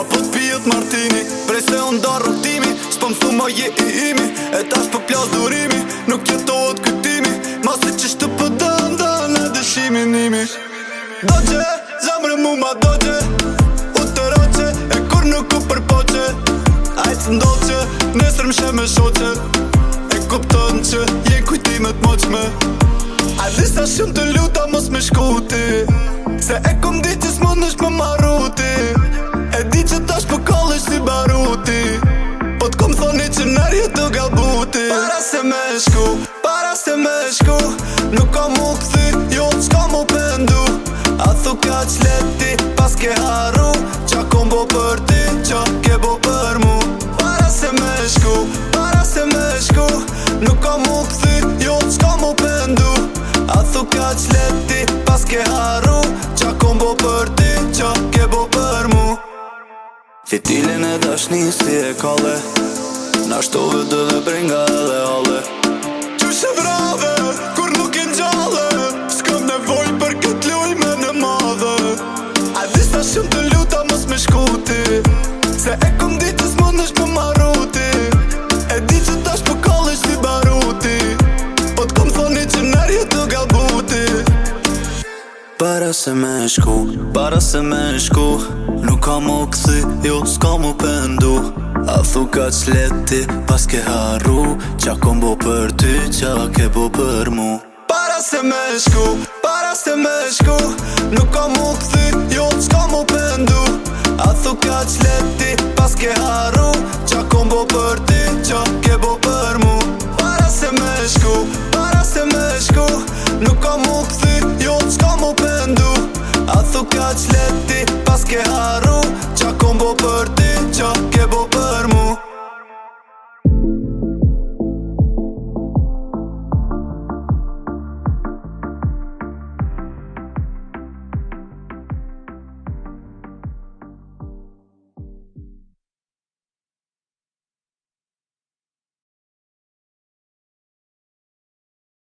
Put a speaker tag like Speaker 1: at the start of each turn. Speaker 1: Apo t'pijet martini Prej se on da rotimi S'pëm su ma je i imi E tash për po plas durimi Nuk jetohet këtimi Masi që shtë pëdëm po dhe në dëshimi nimi Doqe, zemre mu ma doqe U të roqe, e kur nuk u përpoqe Ajtë të ndoqe, nesër më shemë e shoqe E kuptën që jenë kujtimet moqme A disa shumë të luta mos me shkuti Se e kom di që s'mon është më Para se me shku, para se me shku Nuk ka mu këthy, jo s'ka mu pëndu A thu ka që leti, pas ke haru Qa kom bo për ti, qa ke bo për mu Para se me shku, para se me shku Nuk ka mu këthy, jo s'ka mu pëndu A thu ka që leti, pas ke haru Qa kom bo për ti, qa ke bo për mu Fitilin e dashni si e kale Nashtove dëshni Para se me shku, para se me shku Nuk ka më këthi, jo s'ka më pëndu A thu ka qleti, pas ke harru Qa kom bo për ty, qa ke bo për mu Para se me shku, para se me shku Nuk ka më këthi, jo s'ka më pëndu A thu ka qleti, pas ke harru Qa kom bo për ty, qa ke bo për mu Para se me shku, para se me shku Nuk ka më këthi, qleti paske, ke haru Qa kombo për ti Qa ke